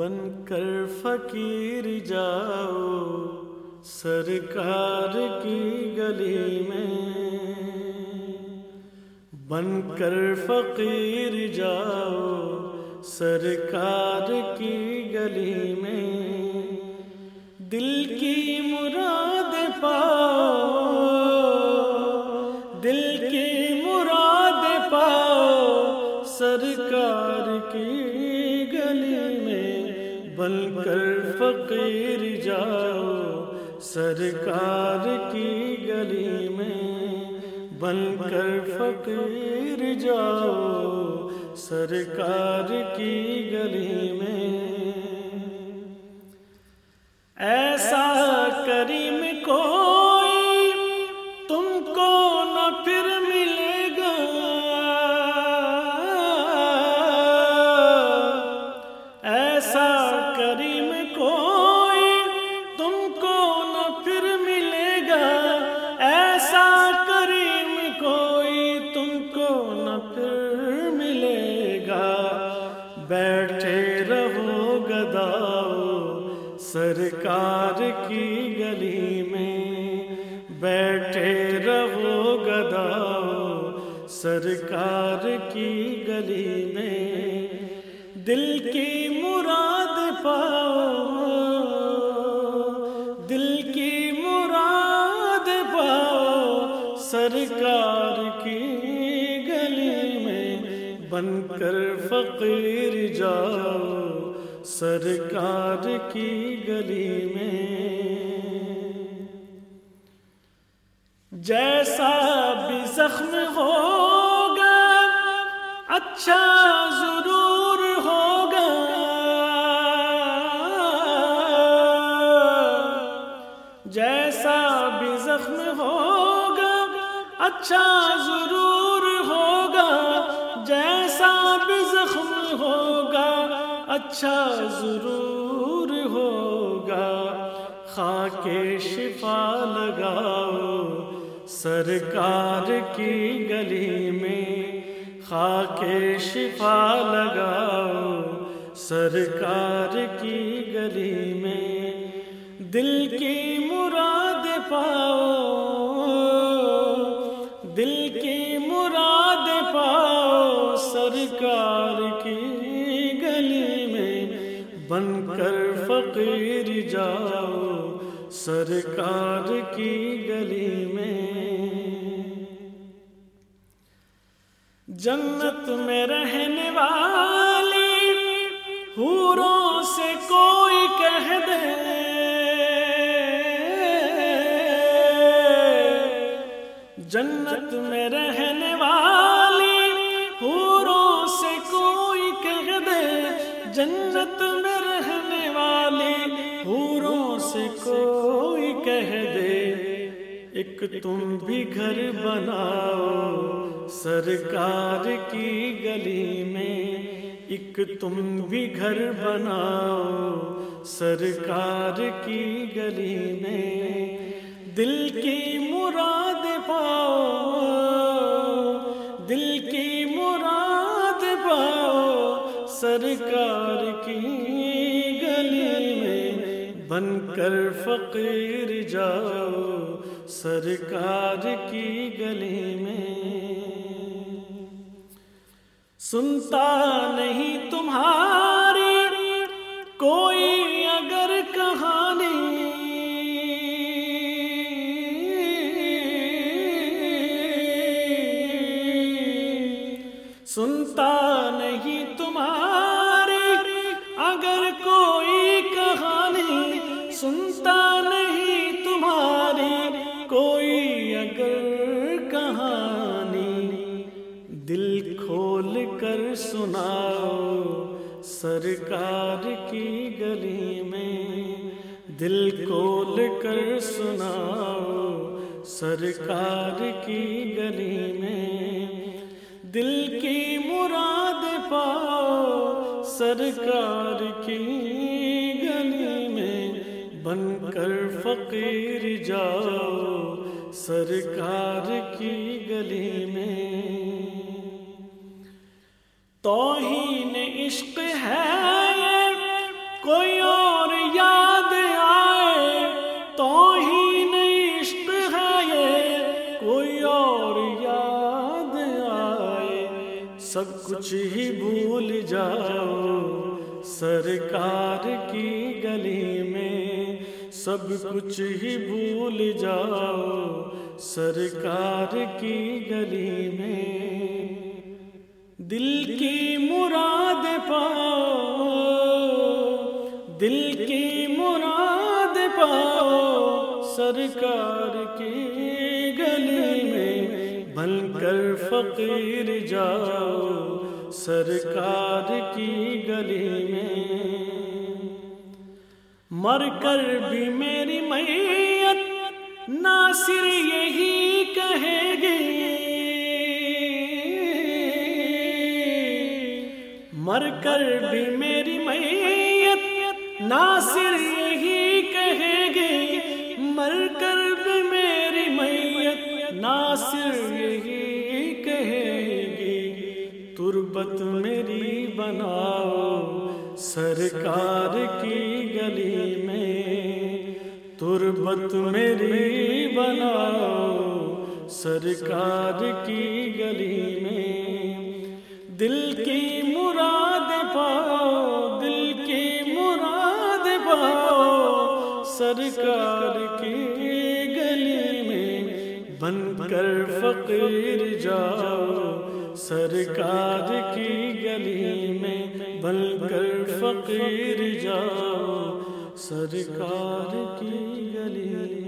بن کر فقیر جاؤ سرکار کی گلی میں۔ بن کر فقیر جاؤ سرکار کی گلی میں۔ دل کی مراد پاؤ، دل کی مراد پاؤ، سرکار کی بن کر فقیر جاؤ، سرکار کی گلی میں بن کر فقیر جاؤ، سرکار کی گلی میں۔ ایسا کریم کو سرکار کی گلی میں بیٹھے رہو گداؤ سرکار کی گلی میں دل کی مراد پاؤ بن کر فقیر جاؤ سرکار کی گلی میں۔ جیسا بھی زخم ہوگا اچھا ضرور ہوگا۔ جیسا بھی زخم ہوگا اچھا ضرور ہوگا۔ جیسا ہوگا اچھا ضرور ہوگا۔ خاک شفا لگاؤ سرکار کی گلی میں۔ خاک شفا لگاؤ سرکار کی گلی میں۔ دل کی مراد پاؤ، دل سرکار کی گلی میں بن کر فقیر جاؤ، سرکار کی گلی میں۔ جنت میں رہنے والی حوروں سے کوئی کہہ دے۔ جنت میں رہنے والی جنت میں رہنے والی حوروں سے کوئی کہہ دے، ایک تم بھی گھر بناؤ، سرکار کی گلی میں ایک تم بھی گھر بناؤ، سرکار کی گلی میں دل کی مراد پاؤ۔ سرکار کی گلی میں بن کر فقیر جاؤ، سرکار کی گلی میں۔ سنتا نہیں تمہاری، کوئی اگر کہاں سنتا نہیں تمہاری کوئی اگر کہانی۔ دل کھول کر سناؤ سرکار کی گلی میں۔ دل کھول کر سناؤ سرکار کی گلی میں۔ دل کی مراد پاؤ سرکار کی گلی میں بن کر فقیر جاؤ سرکار کی گلی میں۔ توہین عشق ہے، کوئی اور یاد آئے۔ توہین عشق ہے، کوئی اور یاد آئے۔ سب کچھ ہی بھول جاؤ سرکار کی گلی میں۔ سب کچھ ہی بھول جاؤ، سرکار کی گلی میں۔ دل کی مراد پاؤ، دل کی مراد پاؤ، سرکار کی گلی میں۔ بن کر فقیر جاؤ، سرکار کی گلی میں۔ مر کر بھی میری میت ناصر یہی کہے گی۔ مر کر بھی میری میت ناصر یہی کہے گی۔ مر کر بھی میری میت ناصر یہی کہے گی۔ تربت میری بناؤ۔ سرکار کی گلی میں تربت میری بناؤ، سرکار کی گلی میں دل کی مراد پاؤ، دل کی مراد پاؤ، سرکار کی گلی میں بن کر فقیر جاؤ۔ سرکار کی گلی میں بل کر فقیر جاؤ سرکار کی گلی